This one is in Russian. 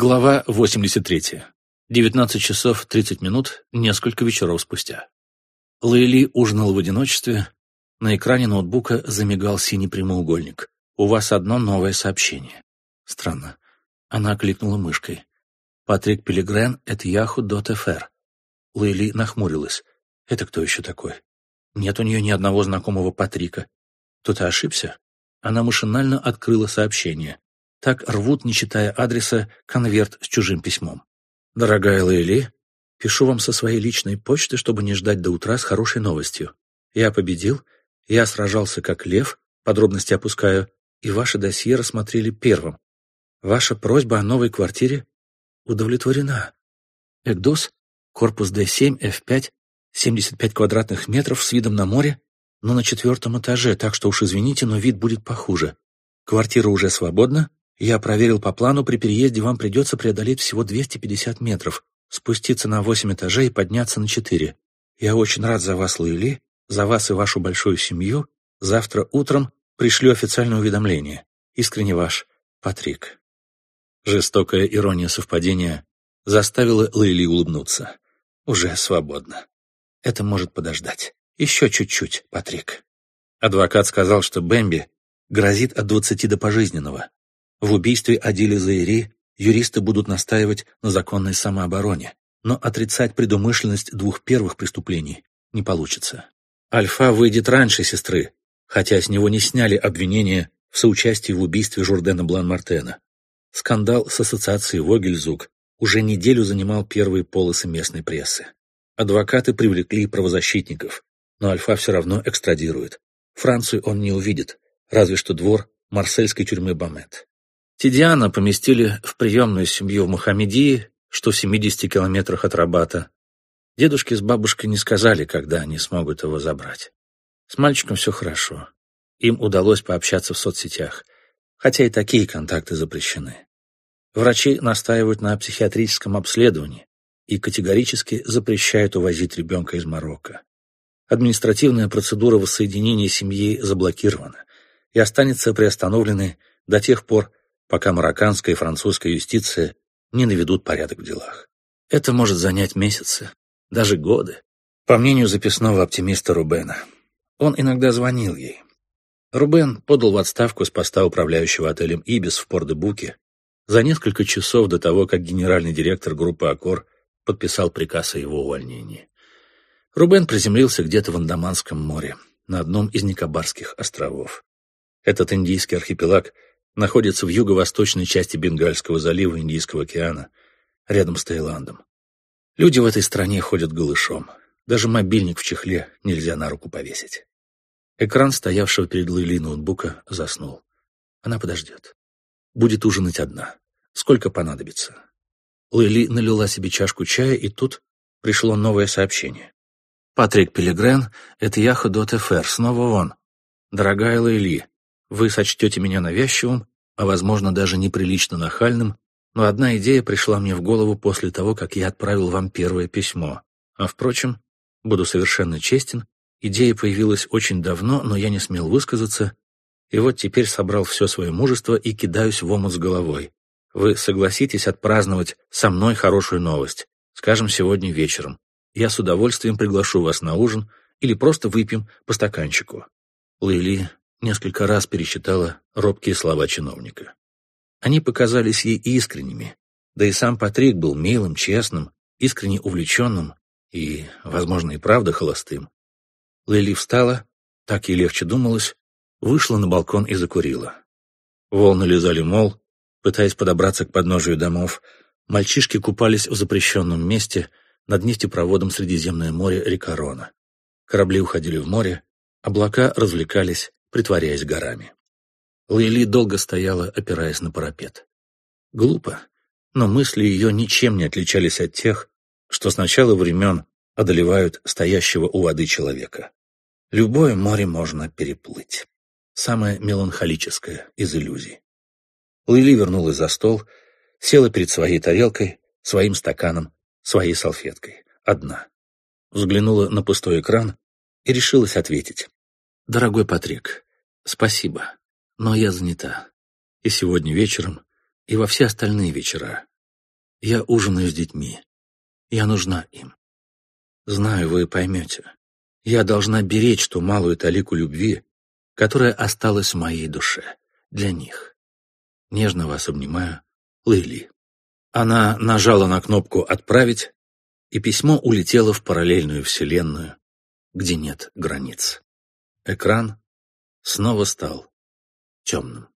Глава 83. 19 часов 30 минут, несколько вечеров спустя. Лейли ужинал в одиночестве. На экране ноутбука замигал синий прямоугольник. «У вас одно новое сообщение». Странно. Она кликнула мышкой. «Патрик Пилигрен — это Yahoo.fr». Лейли нахмурилась. «Это кто еще такой? Нет у нее ни одного знакомого Патрика. Кто-то ошибся?» Она машинально открыла сообщение. Так рвут, не читая адреса, конверт с чужим письмом. «Дорогая Лейли, пишу вам со своей личной почты, чтобы не ждать до утра с хорошей новостью. Я победил, я сражался как лев, подробности опускаю, и ваше досье рассмотрели первым. Ваша просьба о новой квартире удовлетворена. Экдос, корпус D7, F5, 75 квадратных метров с видом на море, но на четвертом этаже, так что уж извините, но вид будет похуже. Квартира уже свободна, я проверил по плану, при переезде вам придется преодолеть всего 250 метров, спуститься на 8 этажей и подняться на 4. Я очень рад за вас, Луили, за вас и вашу большую семью. Завтра утром пришлю официальное уведомление. Искренне ваш, Патрик. Жестокая ирония совпадения заставила Лейли улыбнуться. Уже свободно. Это может подождать. Еще чуть-чуть, Патрик. Адвокат сказал, что Бэмби грозит от 20 до пожизненного. В убийстве Адили Заири юристы будут настаивать на законной самообороне, но отрицать предумышленность двух первых преступлений не получится. Альфа выйдет раньше сестры, хотя с него не сняли обвинения в соучастии в убийстве Журдена Блан-Мартена. Скандал с ассоциацией Вогельзук уже неделю занимал первые полосы местной прессы. Адвокаты привлекли правозащитников, но Альфа все равно экстрадирует. Францию он не увидит, разве что двор марсельской тюрьмы Бамет. Тидиана поместили в приемную семью в Мухаммедии, что в 70 километрах от Рабата. Дедушки с бабушкой не сказали, когда они смогут его забрать. С мальчиком все хорошо. Им удалось пообщаться в соцсетях, хотя и такие контакты запрещены. Врачи настаивают на психиатрическом обследовании и категорически запрещают увозить ребенка из Марокко. Административная процедура воссоединения семьи заблокирована и останется приостановленной до тех пор, пока марокканская и французская юстиция не наведут порядок в делах. Это может занять месяцы, даже годы, по мнению записного оптимиста Рубена. Он иногда звонил ей. Рубен подал в отставку с поста управляющего отелем «Ибис» в Порт-де-Буке за несколько часов до того, как генеральный директор группы «Аккор» подписал приказ о его увольнении. Рубен приземлился где-то в Андаманском море, на одном из Никобарских островов. Этот индийский архипелаг – находится в юго-восточной части Бенгальского залива Индийского океана, рядом с Таиландом. Люди в этой стране ходят голышом. Даже мобильник в чехле нельзя на руку повесить. Экран стоявшего перед Лейли ноутбука заснул. Она подождет. Будет ужинать одна. Сколько понадобится. Лейли налила себе чашку чая, и тут пришло новое сообщение. «Патрик Пилигрен, это Яхо.фр, снова он. Дорогая Лейли, вы сочтете меня навязчивым, а, возможно, даже неприлично нахальным, но одна идея пришла мне в голову после того, как я отправил вам первое письмо. А, впрочем, буду совершенно честен, идея появилась очень давно, но я не смел высказаться, и вот теперь собрал все свое мужество и кидаюсь в омут с головой. Вы согласитесь отпраздновать со мной хорошую новость, скажем, сегодня вечером. Я с удовольствием приглашу вас на ужин или просто выпьем по стаканчику. Лили несколько раз пересчитала робкие слова чиновника. Они показались ей искренними, да и сам Патрик был милым, честным, искренне увлеченным и, возможно, и правда холостым. Лили встала, так ей легче думалось, вышла на балкон и закурила. Волны лизали мол, пытаясь подобраться к подножию домов, мальчишки купались в запрещенном месте над нефтепроводом Средиземное море река Рона. Корабли уходили в море, облака развлекались, притворяясь горами. Лейли долго стояла, опираясь на парапет. Глупо, но мысли ее ничем не отличались от тех, что с начала времен одолевают стоящего у воды человека. Любое море можно переплыть. Самое меланхолическое из иллюзий. Лейли вернулась за стол, села перед своей тарелкой, своим стаканом, своей салфеткой. Одна. Взглянула на пустой экран и решилась ответить. «Дорогой Патрик, спасибо, но я занята. И сегодня вечером, и во все остальные вечера. Я ужинаю с детьми. Я нужна им. Знаю, вы поймете. Я должна беречь ту малую талику любви, которая осталась в моей душе, для них. Нежно вас обнимаю, Лейли. Она нажала на кнопку «Отправить», и письмо улетело в параллельную вселенную, где нет границ. Экран снова стал темным.